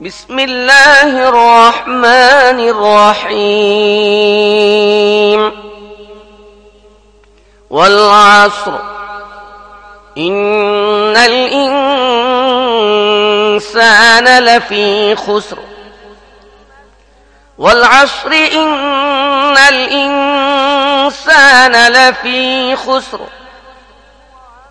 بسم الله الرحمن الرحيم. والعصر. إن الإنسان لفي خسر. والعصر. إن الإنسان لفي خسر.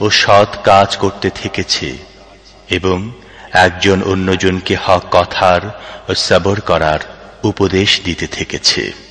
ও সৎ কাজ করতে থেকেছে এবং একজন অন্যজনকে হক কথার ও সবর করার উপদেশ দিতে থেকেছে।